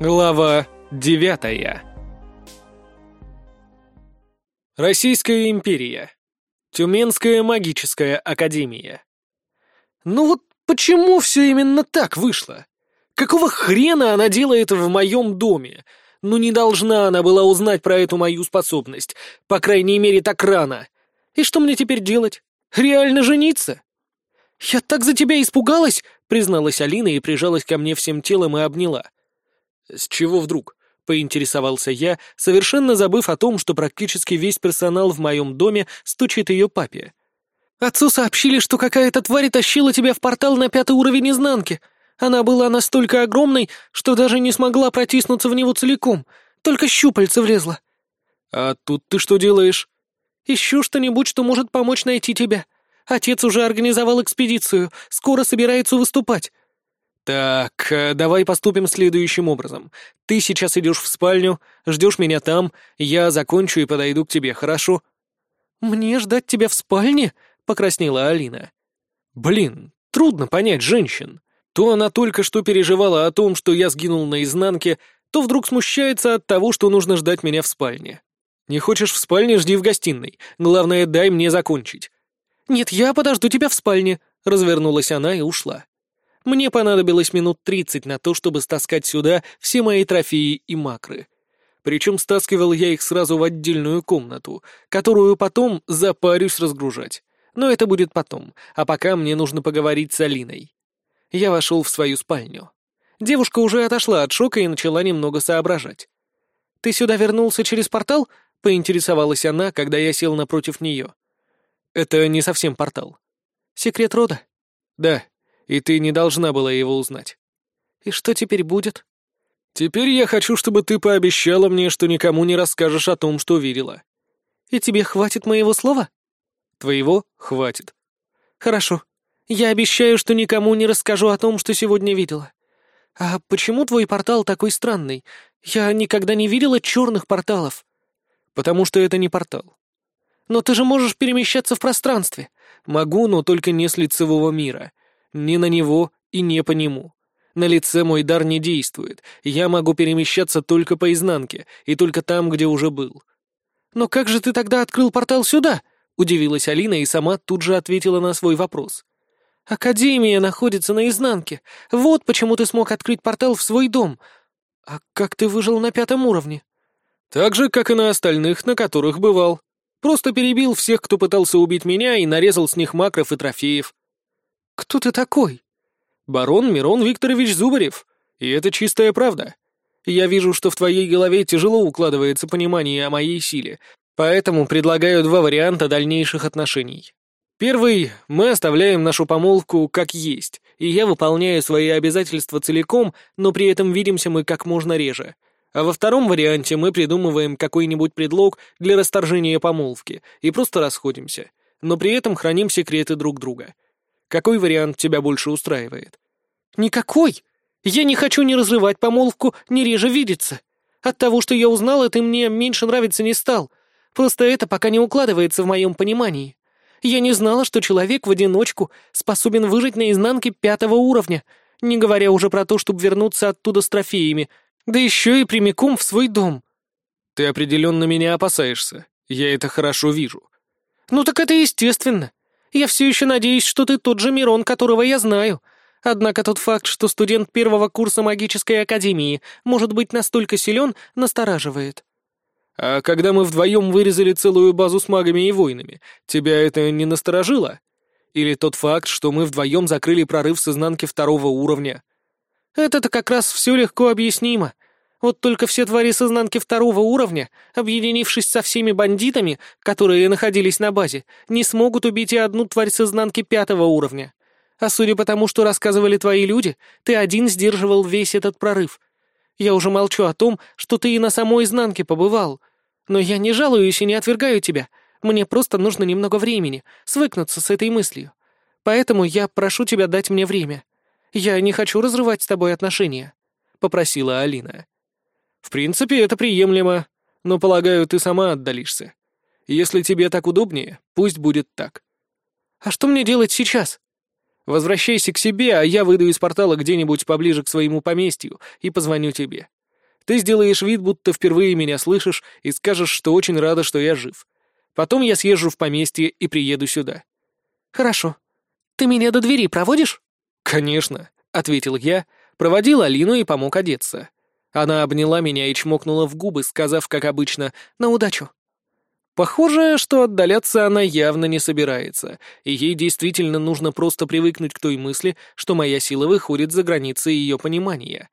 Глава девятая Российская империя. Тюменская магическая академия. Ну вот почему все именно так вышло? Какого хрена она делает в моем доме? Ну не должна она была узнать про эту мою способность, по крайней мере так рано. И что мне теперь делать? Реально жениться? «Я так за тебя испугалась!» — призналась Алина и прижалась ко мне всем телом и обняла. «С чего вдруг?» — поинтересовался я, совершенно забыв о том, что практически весь персонал в моем доме стучит ее папе. «Отцу сообщили, что какая-то тварь тащила тебя в портал на пятый уровень изнанки. Она была настолько огромной, что даже не смогла протиснуться в него целиком, только щупальца влезла». «А тут ты что делаешь?» «Ищу что-нибудь, что может помочь найти тебя», Отец уже организовал экспедицию, скоро собирается выступать». «Так, давай поступим следующим образом. Ты сейчас идешь в спальню, ждешь меня там, я закончу и подойду к тебе, хорошо?» «Мне ждать тебя в спальне?» — покраснела Алина. «Блин, трудно понять женщин. То она только что переживала о том, что я сгинул наизнанке, то вдруг смущается от того, что нужно ждать меня в спальне. Не хочешь в спальне, жди в гостиной. Главное, дай мне закончить. «Нет, я подожду тебя в спальне», — развернулась она и ушла. Мне понадобилось минут тридцать на то, чтобы стаскать сюда все мои трофеи и макры. Причем стаскивал я их сразу в отдельную комнату, которую потом запарюсь разгружать. Но это будет потом, а пока мне нужно поговорить с Алиной. Я вошел в свою спальню. Девушка уже отошла от шока и начала немного соображать. «Ты сюда вернулся через портал?» — поинтересовалась она, когда я сел напротив нее. Это не совсем портал. Секрет рода? Да, и ты не должна была его узнать. И что теперь будет? Теперь я хочу, чтобы ты пообещала мне, что никому не расскажешь о том, что видела. И тебе хватит моего слова? Твоего хватит. Хорошо. Я обещаю, что никому не расскажу о том, что сегодня видела. А почему твой портал такой странный? Я никогда не видела черных порталов. Потому что это не портал. «Но ты же можешь перемещаться в пространстве». «Могу, но только не с лицевого мира. Не на него и не по нему. На лице мой дар не действует. Я могу перемещаться только по изнанке, и только там, где уже был». «Но как же ты тогда открыл портал сюда?» — удивилась Алина и сама тут же ответила на свой вопрос. «Академия находится на изнанке. Вот почему ты смог открыть портал в свой дом. А как ты выжил на пятом уровне?» «Так же, как и на остальных, на которых бывал», Просто перебил всех, кто пытался убить меня, и нарезал с них макров и трофеев. «Кто ты такой?» «Барон Мирон Викторович Зубарев. И это чистая правда. Я вижу, что в твоей голове тяжело укладывается понимание о моей силе, поэтому предлагаю два варианта дальнейших отношений. Первый — мы оставляем нашу помолвку как есть, и я выполняю свои обязательства целиком, но при этом видимся мы как можно реже — а во втором варианте мы придумываем какой-нибудь предлог для расторжения помолвки и просто расходимся, но при этом храним секреты друг друга. Какой вариант тебя больше устраивает? Никакой. Я не хочу ни разрывать помолвку, ни реже видеться. От того, что я узнала, ты мне меньше нравиться не стал. Просто это пока не укладывается в моем понимании. Я не знала, что человек в одиночку способен выжить на изнанке пятого уровня, не говоря уже про то, чтобы вернуться оттуда с трофеями — да еще и прямиком в свой дом. Ты определенно меня опасаешься. Я это хорошо вижу. Ну так это естественно. Я все еще надеюсь, что ты тот же Мирон, которого я знаю. Однако тот факт, что студент первого курса магической академии может быть настолько силен, настораживает. А когда мы вдвоем вырезали целую базу с магами и воинами, тебя это не насторожило? Или тот факт, что мы вдвоем закрыли прорыв с изнанки второго уровня? Это-то как раз все легко объяснимо. Вот только все твари с изнанки второго уровня, объединившись со всеми бандитами, которые находились на базе, не смогут убить и одну тварь с изнанки пятого уровня. А судя по тому, что рассказывали твои люди, ты один сдерживал весь этот прорыв. Я уже молчу о том, что ты и на самой изнанке побывал. Но я не жалуюсь и не отвергаю тебя. Мне просто нужно немного времени, свыкнуться с этой мыслью. Поэтому я прошу тебя дать мне время. Я не хочу разрывать с тобой отношения», — попросила Алина. «В принципе, это приемлемо, но, полагаю, ты сама отдалишься. Если тебе так удобнее, пусть будет так». «А что мне делать сейчас?» «Возвращайся к себе, а я выйду из портала где-нибудь поближе к своему поместью и позвоню тебе. Ты сделаешь вид, будто впервые меня слышишь, и скажешь, что очень рада, что я жив. Потом я съезжу в поместье и приеду сюда». «Хорошо. Ты меня до двери проводишь?» «Конечно», — ответил я, проводил Алину и помог одеться. Она обняла меня и чмокнула в губы, сказав, как обычно, «На удачу». Похоже, что отдаляться она явно не собирается, и ей действительно нужно просто привыкнуть к той мысли, что моя сила выходит за границы ее понимания.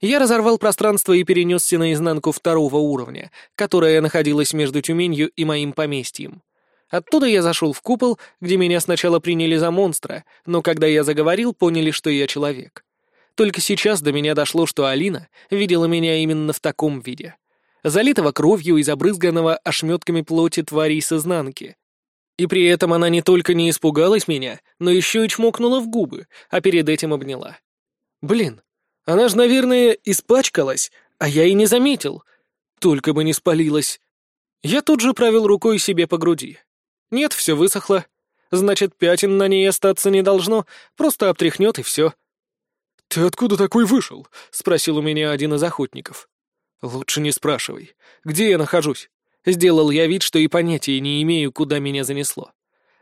Я разорвал пространство и перенесся наизнанку второго уровня, которое находилось между Тюменью и моим поместьем. Оттуда я зашел в купол, где меня сначала приняли за монстра, но когда я заговорил, поняли, что я человек. Только сейчас до меня дошло, что Алина видела меня именно в таком виде залитого кровью и забрызганного ошметками плоти тварей с изнанки. И при этом она не только не испугалась меня, но еще и чмокнула в губы, а перед этим обняла. Блин, она ж, наверное, испачкалась, а я и не заметил. Только бы не спалилась. Я тут же провел рукой себе по груди. Нет, все высохло. Значит, пятен на ней остаться не должно, просто обтряхнет и все. «Ты откуда такой вышел?» — спросил у меня один из охотников. «Лучше не спрашивай. Где я нахожусь?» Сделал я вид, что и понятия не имею, куда меня занесло.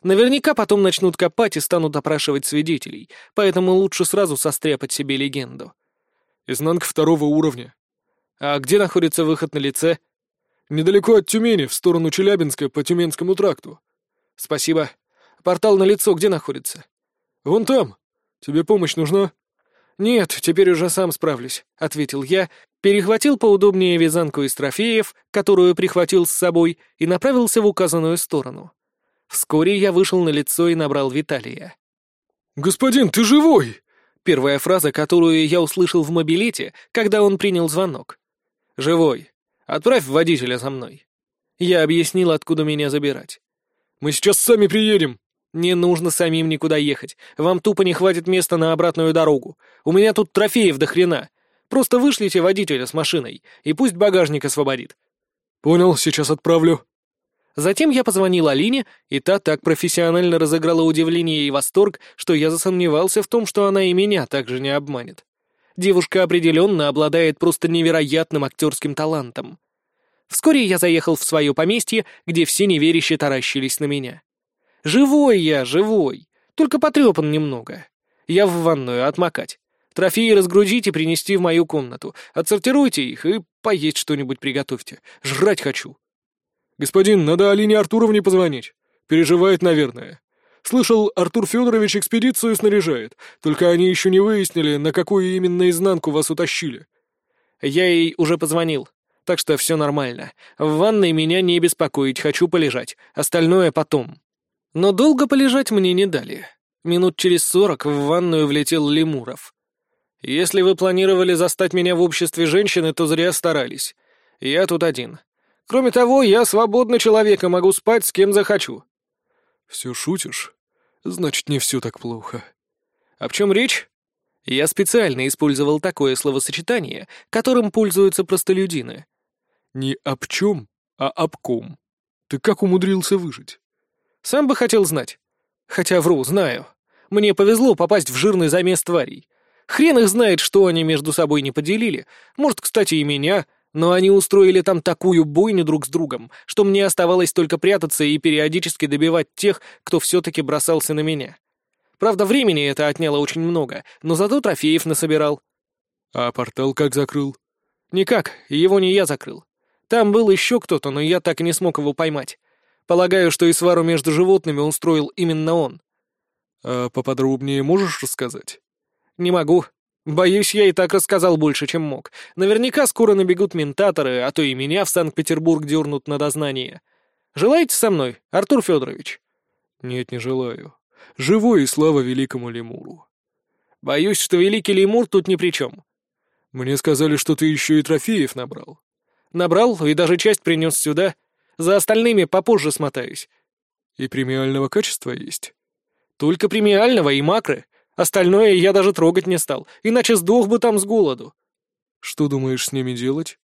Наверняка потом начнут копать и станут опрашивать свидетелей, поэтому лучше сразу состряпать себе легенду. Изнанка второго уровня. А где находится выход на лице? Недалеко от Тюмени, в сторону Челябинска, по Тюменскому тракту. Спасибо. Портал на лицо где находится? Вон там. Тебе помощь нужна? «Нет, теперь уже сам справлюсь», — ответил я, перехватил поудобнее вязанку из трофеев, которую прихватил с собой, и направился в указанную сторону. Вскоре я вышел на лицо и набрал Виталия. «Господин, ты живой!» Первая фраза, которую я услышал в мобилете, когда он принял звонок. «Живой. Отправь водителя за мной». Я объяснил, откуда меня забирать. «Мы сейчас сами приедем», «Не нужно самим никуда ехать. Вам тупо не хватит места на обратную дорогу. У меня тут трофеев до хрена. Просто вышлите водителя с машиной, и пусть багажник освободит». «Понял, сейчас отправлю». Затем я позвонил Алине, и та так профессионально разыграла удивление и восторг, что я засомневался в том, что она и меня также не обманет. Девушка определенно обладает просто невероятным актерским талантом. Вскоре я заехал в свое поместье, где все неверяще таращились на меня. Живой я, живой. Только потрепан немного. Я в ванную отмокать. Трофеи разгрузить и принести в мою комнату. Отсортируйте их и поесть что-нибудь приготовьте. Жрать хочу. Господин, надо Алине Артуровне позвонить. Переживает, наверное. Слышал, Артур Федорович экспедицию снаряжает, только они еще не выяснили, на какую именно изнанку вас утащили. Я ей уже позвонил, так что все нормально. В ванной меня не беспокоить, хочу полежать. Остальное потом. Но долго полежать мне не дали. Минут через сорок в ванную влетел Лемуров. «Если вы планировали застать меня в обществе женщины, то зря старались. Я тут один. Кроме того, я свободный человек и могу спать с кем захочу». «Все шутишь? Значит, не все так плохо». «О чем речь?» Я специально использовал такое словосочетание, которым пользуются простолюдины. «Не об чем, а об ком. Ты как умудрился выжить?» Сам бы хотел знать. Хотя вру, знаю. Мне повезло попасть в жирный замес тварей. Хрен их знает, что они между собой не поделили. Может, кстати, и меня. Но они устроили там такую бойню друг с другом, что мне оставалось только прятаться и периодически добивать тех, кто все-таки бросался на меня. Правда, времени это отняло очень много, но зато трофеев насобирал. А портал как закрыл? Никак, его не я закрыл. Там был еще кто-то, но я так и не смог его поймать. Полагаю, что и свару между животными устроил именно он. А поподробнее можешь рассказать? Не могу. Боюсь, я и так рассказал больше, чем мог. Наверняка скоро набегут ментаторы, а то и меня в Санкт-Петербург дернут на дознание. Желаете со мной, Артур Федорович? Нет, не желаю. Живой и слава великому лемуру. Боюсь, что великий лемур тут ни при чем. Мне сказали, что ты еще и трофеев набрал. Набрал и даже часть принес сюда — за остальными попозже смотаюсь. И премиального качества есть? Только премиального и макры. Остальное я даже трогать не стал, иначе сдох бы там с голоду. Что думаешь с ними делать?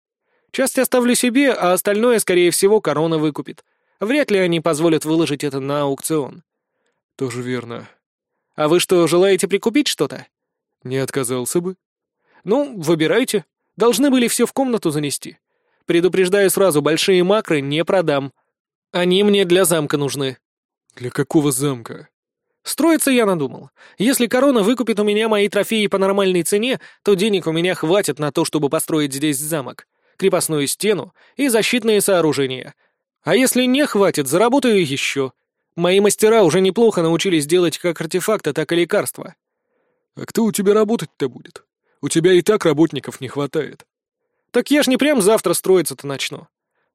Часть оставлю себе, а остальное, скорее всего, корона выкупит. Вряд ли они позволят выложить это на аукцион. Тоже верно. А вы что, желаете прикупить что-то? Не отказался бы. Ну, выбирайте. Должны были все в комнату занести. Предупреждаю сразу, большие макры не продам. Они мне для замка нужны». «Для какого замка?» Строиться я надумал. Если корона выкупит у меня мои трофеи по нормальной цене, то денег у меня хватит на то, чтобы построить здесь замок, крепостную стену и защитные сооружения. А если не хватит, заработаю еще. Мои мастера уже неплохо научились делать как артефакты, так и лекарства. А кто у тебя работать-то будет? У тебя и так работников не хватает. Так я ж не прям завтра строиться-то начну.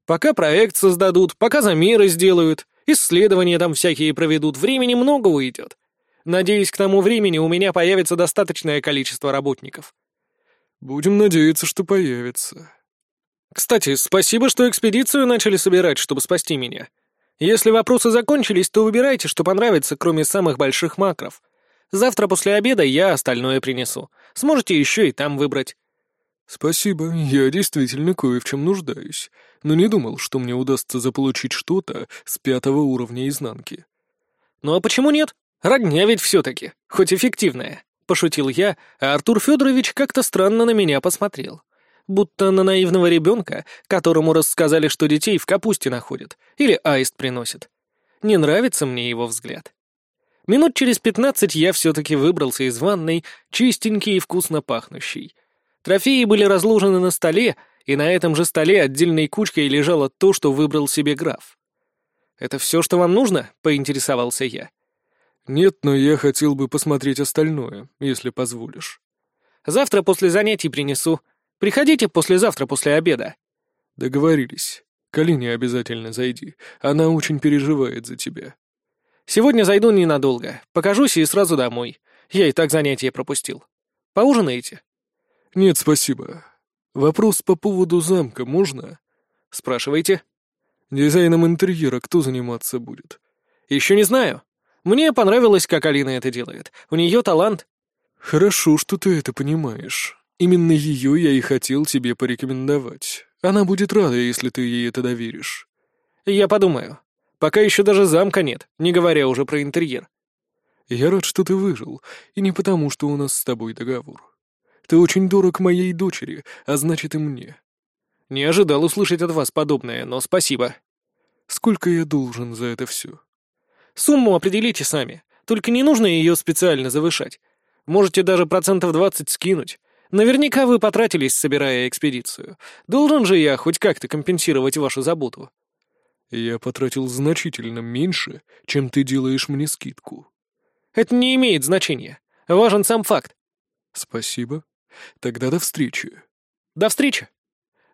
Пока проект создадут, пока замеры сделают, исследования там всякие проведут, времени много уйдет. Надеюсь, к тому времени у меня появится достаточное количество работников. Будем надеяться, что появится. Кстати, спасибо, что экспедицию начали собирать, чтобы спасти меня. Если вопросы закончились, то выбирайте, что понравится, кроме самых больших макров. Завтра после обеда я остальное принесу. Сможете еще и там выбрать. «Спасибо, я действительно кое в чем нуждаюсь, но не думал, что мне удастся заполучить что-то с пятого уровня изнанки». «Ну а почему нет? Родня ведь все-таки, хоть эффективная», — пошутил я, а Артур Федорович как-то странно на меня посмотрел. Будто на наивного ребенка, которому рассказали, что детей в капусте находят, или аист приносит. Не нравится мне его взгляд. Минут через пятнадцать я все-таки выбрался из ванной, чистенький и вкусно пахнущий — Трофеи были разложены на столе, и на этом же столе отдельной кучкой лежало то, что выбрал себе граф. «Это все, что вам нужно?» — поинтересовался я. «Нет, но я хотел бы посмотреть остальное, если позволишь». «Завтра после занятий принесу. Приходите послезавтра после обеда». «Договорились. Калине обязательно зайди. Она очень переживает за тебя». «Сегодня зайду ненадолго. Покажусь и сразу домой. Я и так занятия пропустил. Поужинаете?» «Нет, спасибо. Вопрос по поводу замка можно?» «Спрашивайте». «Дизайном интерьера кто заниматься будет?» «Еще не знаю. Мне понравилось, как Алина это делает. У нее талант». «Хорошо, что ты это понимаешь. Именно ее я и хотел тебе порекомендовать. Она будет рада, если ты ей это доверишь». «Я подумаю. Пока еще даже замка нет, не говоря уже про интерьер». «Я рад, что ты выжил, и не потому, что у нас с тобой договор. Ты очень дорог моей дочери, а значит и мне». «Не ожидал услышать от вас подобное, но спасибо». «Сколько я должен за это все?» «Сумму определите сами, только не нужно ее специально завышать. Можете даже процентов двадцать скинуть. Наверняка вы потратились, собирая экспедицию. Должен же я хоть как-то компенсировать вашу заботу». «Я потратил значительно меньше, чем ты делаешь мне скидку». «Это не имеет значения. Важен сам факт». «Спасибо. Тогда до встречи». «До встречи».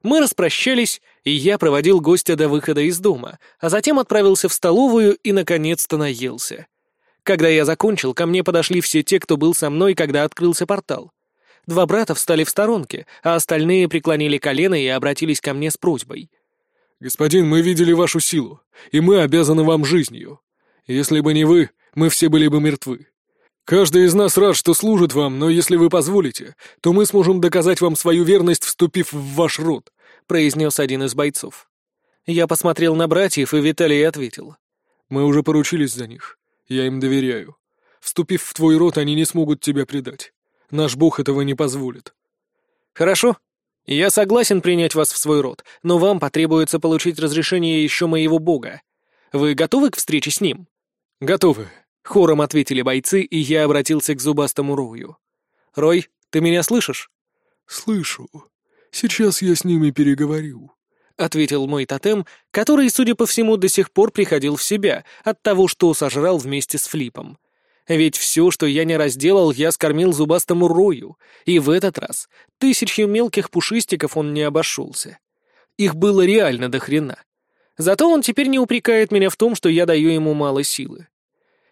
Мы распрощались, и я проводил гостя до выхода из дома, а затем отправился в столовую и, наконец-то, наелся. Когда я закончил, ко мне подошли все те, кто был со мной, когда открылся портал. Два брата встали в сторонке, а остальные преклонили колено и обратились ко мне с просьбой. «Господин, мы видели вашу силу, и мы обязаны вам жизнью. Если бы не вы, мы все были бы мертвы. Каждый из нас рад, что служит вам, но если вы позволите, то мы сможем доказать вам свою верность, вступив в ваш род», — произнес один из бойцов. Я посмотрел на братьев, и Виталий ответил. «Мы уже поручились за них. Я им доверяю. Вступив в твой род, они не смогут тебя предать. Наш бог этого не позволит». «Хорошо. Я согласен принять вас в свой род, но вам потребуется получить разрешение еще моего бога. Вы готовы к встрече с ним?» «Готовы», Хором ответили бойцы, и я обратился к зубастому Рою. «Рой, ты меня слышишь?» «Слышу. Сейчас я с ними переговорю», — ответил мой тотем, который, судя по всему, до сих пор приходил в себя от того, что сожрал вместе с Флипом. Ведь все, что я не разделал, я скормил зубастому Рою, и в этот раз тысячи мелких пушистиков он не обошелся. Их было реально до хрена. Зато он теперь не упрекает меня в том, что я даю ему мало силы.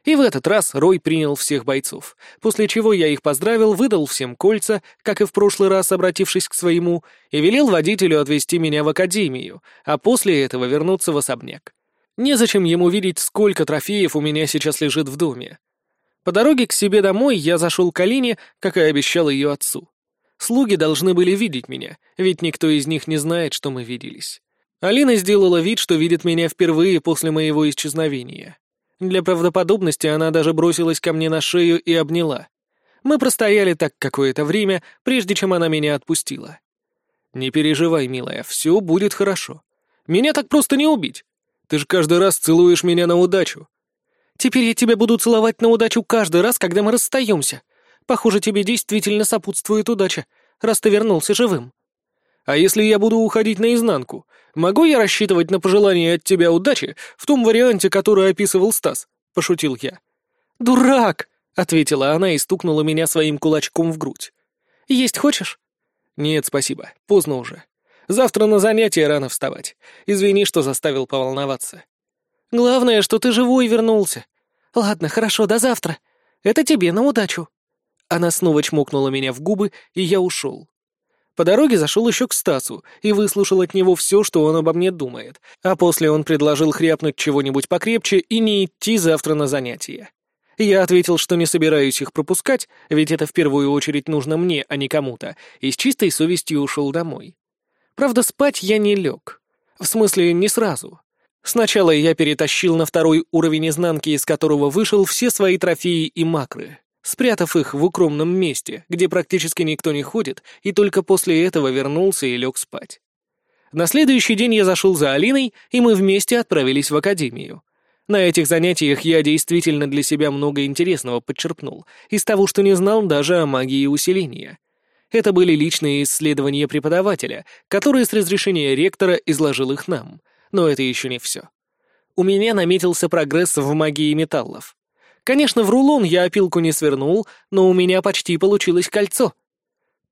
И в этот раз Рой принял всех бойцов, после чего я их поздравил, выдал всем кольца, как и в прошлый раз, обратившись к своему, и велел водителю отвезти меня в академию, а после этого вернуться в особняк. Незачем ему видеть, сколько трофеев у меня сейчас лежит в доме. По дороге к себе домой я зашел к Алине, как и обещал ее отцу. Слуги должны были видеть меня, ведь никто из них не знает, что мы виделись. Алина сделала вид, что видит меня впервые после моего исчезновения. Для правдоподобности она даже бросилась ко мне на шею и обняла. Мы простояли так какое-то время, прежде чем она меня отпустила. «Не переживай, милая, все будет хорошо. Меня так просто не убить. Ты же каждый раз целуешь меня на удачу». «Теперь я тебя буду целовать на удачу каждый раз, когда мы расстаемся. Похоже, тебе действительно сопутствует удача, раз ты вернулся живым». «А если я буду уходить наизнанку, могу я рассчитывать на пожелание от тебя удачи в том варианте, который описывал Стас?» — пошутил я. «Дурак!» — ответила она и стукнула меня своим кулачком в грудь. «Есть хочешь?» «Нет, спасибо. Поздно уже. Завтра на занятия рано вставать. Извини, что заставил поволноваться». «Главное, что ты живой вернулся. Ладно, хорошо, до завтра. Это тебе на удачу». Она снова чмокнула меня в губы, и я ушел. По дороге зашел еще к Стасу и выслушал от него все, что он обо мне думает, а после он предложил хряпнуть чего-нибудь покрепче и не идти завтра на занятия. Я ответил, что не собираюсь их пропускать, ведь это в первую очередь нужно мне, а не кому-то, и с чистой совестью ушел домой. Правда, спать я не лег. В смысле, не сразу. Сначала я перетащил на второй уровень изнанки, из которого вышел все свои трофеи и макры, спрятав их в укромном месте, где практически никто не ходит, и только после этого вернулся и лег спать. На следующий день я зашел за Алиной, и мы вместе отправились в академию. На этих занятиях я действительно для себя много интересного подчерпнул, из того, что не знал даже о магии усиления. Это были личные исследования преподавателя, который с разрешения ректора изложил их нам, но это еще не все. У меня наметился прогресс в магии металлов. Конечно, в рулон я опилку не свернул, но у меня почти получилось кольцо —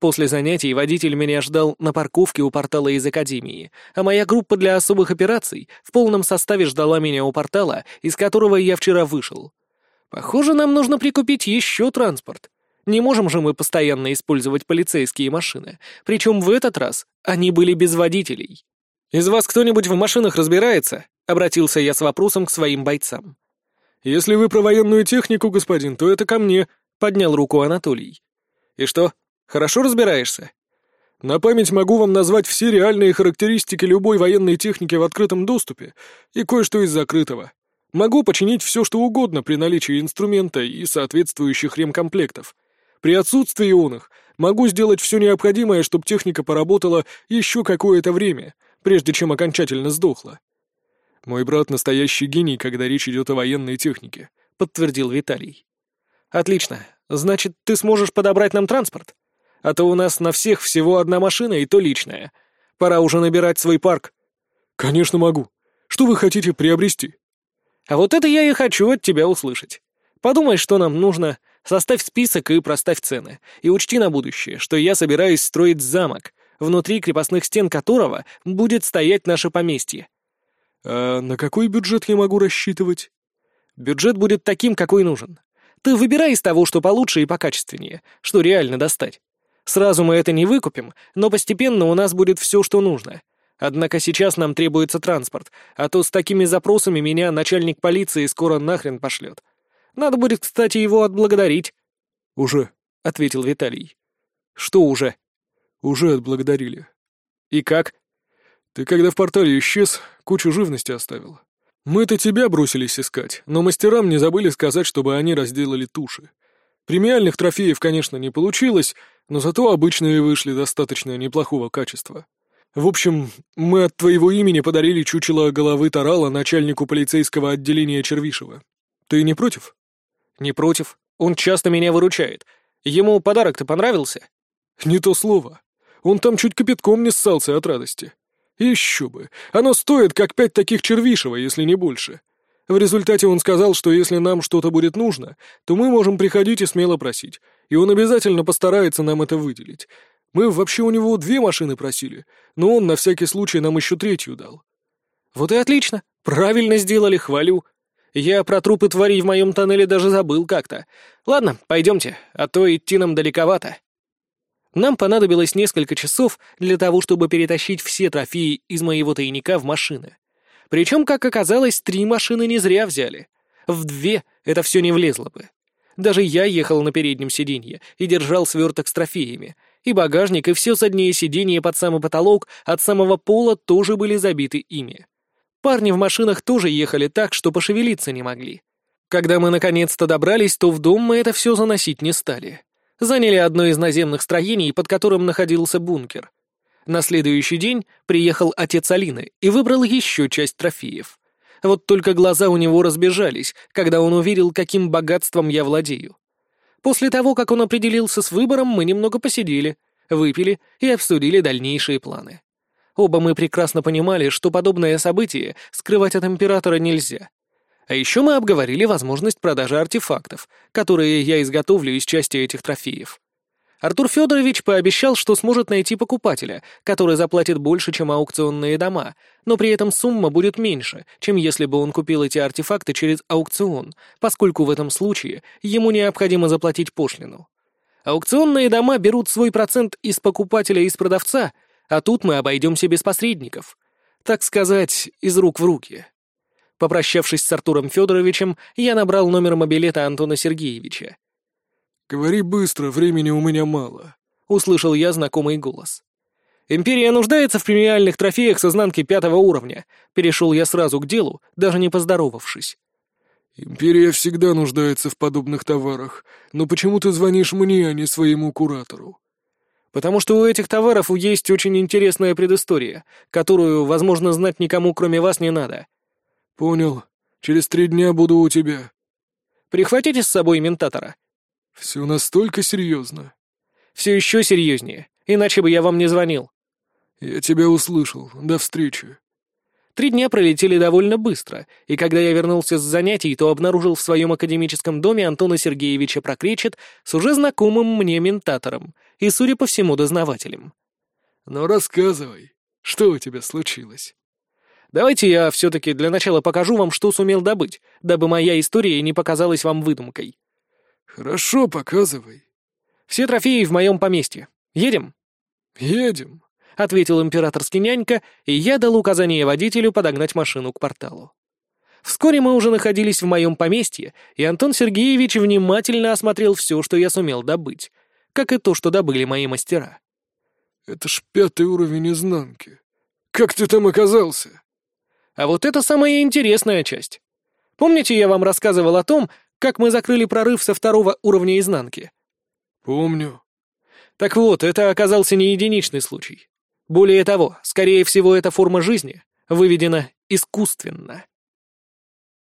После занятий водитель меня ждал на парковке у портала из Академии, а моя группа для особых операций в полном составе ждала меня у портала, из которого я вчера вышел. Похоже, нам нужно прикупить еще транспорт. Не можем же мы постоянно использовать полицейские машины, причем в этот раз они были без водителей. «Из вас кто-нибудь в машинах разбирается?» — обратился я с вопросом к своим бойцам. «Если вы про военную технику, господин, то это ко мне», — поднял руку Анатолий. «И что, Хорошо разбираешься?» «На память могу вам назвать все реальные характеристики любой военной техники в открытом доступе и кое-что из закрытого. Могу починить все, что угодно при наличии инструмента и соответствующих ремкомплектов. При отсутствии он их могу сделать все необходимое, чтобы техника поработала еще какое-то время, прежде чем окончательно сдохла. Мой брат настоящий гений, когда речь идет о военной технике», — подтвердил Виталий. «Отлично. Значит, ты сможешь подобрать нам транспорт?» а то у нас на всех всего одна машина и то личная. Пора уже набирать свой парк». «Конечно могу. Что вы хотите приобрести?» «А вот это я и хочу от тебя услышать. Подумай, что нам нужно, составь список и проставь цены. И учти на будущее, что я собираюсь строить замок, внутри крепостных стен которого будет стоять наше поместье». «А на какой бюджет я могу рассчитывать?» «Бюджет будет таким, какой нужен. Ты выбирай из того, что получше и покачественнее, что реально достать. Сразу мы это не выкупим, но постепенно у нас будет все, что нужно. Однако сейчас нам требуется транспорт, а то с такими запросами меня начальник полиции скоро нахрен пошлет. Надо будет, кстати, его отблагодарить». «Уже», — ответил Виталий. «Что уже?» «Уже отблагодарили». «И как?» «Ты когда в портале исчез, кучу живности оставил. Мы-то тебя бросились искать, но мастерам не забыли сказать, чтобы они разделали туши. Премиальных трофеев, конечно, не получилось, но зато обычные вышли достаточно неплохого качества. В общем, мы от твоего имени подарили чучело головы Тарала начальнику полицейского отделения Червишева. Ты не против? Не против. Он часто меня выручает. Ему подарок-то понравился? Не то слово. Он там чуть кипятком не ссался от радости. Еще бы. Оно стоит, как пять таких Червишева, если не больше. В результате он сказал, что если нам что-то будет нужно, то мы можем приходить и смело просить, и он обязательно постарается нам это выделить. Мы вообще у него две машины просили, но он на всякий случай нам еще третью дал». «Вот и отлично. Правильно сделали, хвалю. Я про трупы тварей в моем тоннеле даже забыл как-то. Ладно, пойдемте, а то идти нам далековато». Нам понадобилось несколько часов для того, чтобы перетащить все трофеи из моего тайника в машины. Причем, как оказалось, три машины не зря взяли. В две это все не влезло бы. Даже я ехал на переднем сиденье и держал сверток с трофеями. И багажник, и все заднее сиденье под самый потолок от самого пола тоже были забиты ими. Парни в машинах тоже ехали так, что пошевелиться не могли. Когда мы наконец-то добрались, то в дом мы это все заносить не стали. Заняли одно из наземных строений, под которым находился бункер. На следующий день приехал отец Алины и выбрал еще часть трофеев. Вот только глаза у него разбежались, когда он увидел, каким богатством я владею. После того, как он определился с выбором, мы немного посидели, выпили и обсудили дальнейшие планы. Оба мы прекрасно понимали, что подобное событие скрывать от императора нельзя. А еще мы обговорили возможность продажи артефактов, которые я изготовлю из части этих трофеев. Артур Федорович пообещал, что сможет найти покупателя, который заплатит больше, чем аукционные дома, но при этом сумма будет меньше, чем если бы он купил эти артефакты через аукцион, поскольку в этом случае ему необходимо заплатить пошлину. Аукционные дома берут свой процент из покупателя и из продавца, а тут мы обойдемся без посредников. Так сказать, из рук в руки. Попрощавшись с Артуром Федоровичем, я набрал номер мобилета Антона Сергеевича. «Говори быстро, времени у меня мало», — услышал я знакомый голос. «Империя нуждается в премиальных трофеях с изнанки пятого уровня», — перешел я сразу к делу, даже не поздоровавшись. «Империя всегда нуждается в подобных товарах, но почему ты звонишь мне, а не своему куратору?» «Потому что у этих товаров есть очень интересная предыстория, которую, возможно, знать никому, кроме вас, не надо». «Понял. Через три дня буду у тебя». «Прихватите с собой ментатора?» «Все настолько серьезно?» «Все еще серьезнее, иначе бы я вам не звонил». «Я тебя услышал. До встречи». Три дня пролетели довольно быстро, и когда я вернулся с занятий, то обнаружил в своем академическом доме Антона Сергеевича Прокречет с уже знакомым мне ментатором и, судя по всему, дознавателем. «Ну, рассказывай, что у тебя случилось?» «Давайте я все-таки для начала покажу вам, что сумел добыть, дабы моя история не показалась вам выдумкой». «Хорошо, показывай». «Все трофеи в моем поместье. Едем?» «Едем», — ответил императорский нянька, и я дал указание водителю подогнать машину к порталу. Вскоре мы уже находились в моем поместье, и Антон Сергеевич внимательно осмотрел все, что я сумел добыть, как и то, что добыли мои мастера. «Это ж пятый уровень изнанки. Как ты там оказался?» А вот это самая интересная часть. Помните, я вам рассказывал о том, как мы закрыли прорыв со второго уровня изнанки?» «Помню». «Так вот, это оказался не единичный случай. Более того, скорее всего, эта форма жизни выведена искусственно».